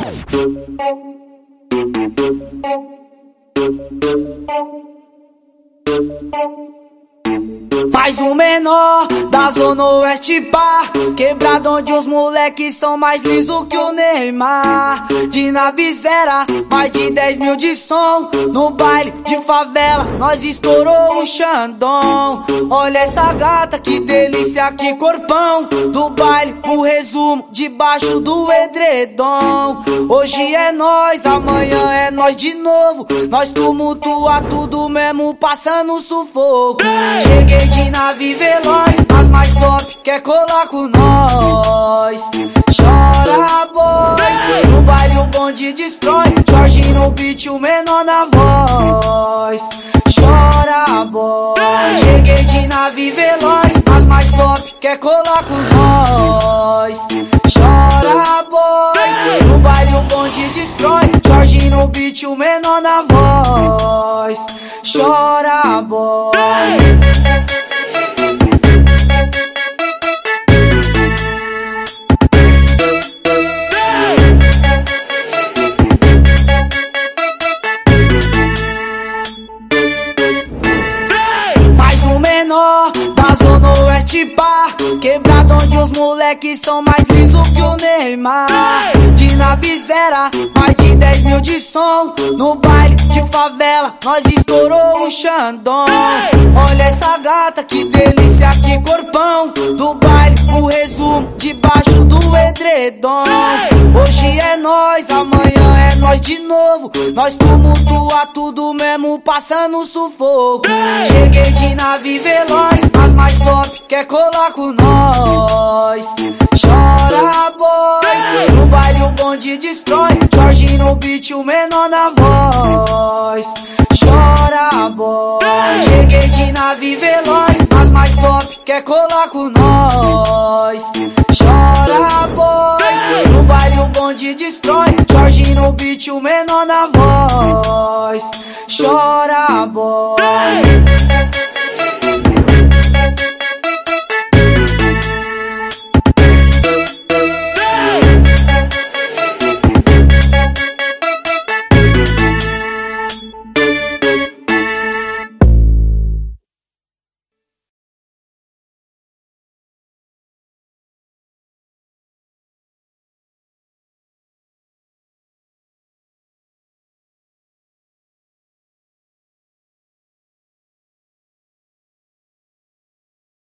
Thank you. Mais um menor da zona oeste pá. Quebrado onde os moleques são mais liso que o Neymar. De navezera, mais de 10 mil de som. No baile de favela, nós estourou o Xandão. Olha essa gata, que delícia, que corpão. Do baile, o resumo, debaixo do edredom. Hoje é nós, amanhã é nós de novo. Nós tumultua tudo mesmo, passando sufoco. Cheguei de nave veloz, as mais top quer colar com nós. Chora boy, no baile o bonde destrói. Jorge no beat, o menor na voz. Chora boy, cheguei de nave veloz, as mais top quer colar com nós. Chora boy, no baile o bonde destrói. Jorge no beat, o menor na voz. Chora boy. Da zona oeste pá Quebrado onde os moleques são mais liso que o Neymar. De nabizera, mais de 10 mil de som. No baile de favela, nós estourou o Xandão. Olha essa gata, que delícia, que corpão. Do baile, o resumo, debaixo do edredom nós, amanhã é nós de novo Nós tumultua tudo mesmo, passando sufoco Cheguei de nave veloz, as mais top quer colar com nós. Chora boy, no baile o bonde destrói. Jorge no beat, o menor na voz. Chora boy, cheguei de nave veloz, as mais top quer colar com nós. Chora boy, no baile o bonde destrói. Jorge no beat, o menor na voz. Chora boy.